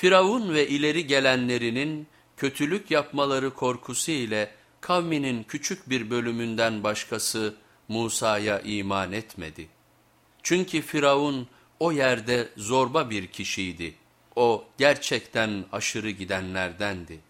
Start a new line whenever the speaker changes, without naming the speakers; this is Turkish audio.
Firavun ve ileri gelenlerinin kötülük yapmaları korkusu ile kavminin küçük bir bölümünden başkası Musa'ya iman etmedi. Çünkü Firavun o yerde zorba bir kişiydi. O gerçekten aşırı gidenlerdendi.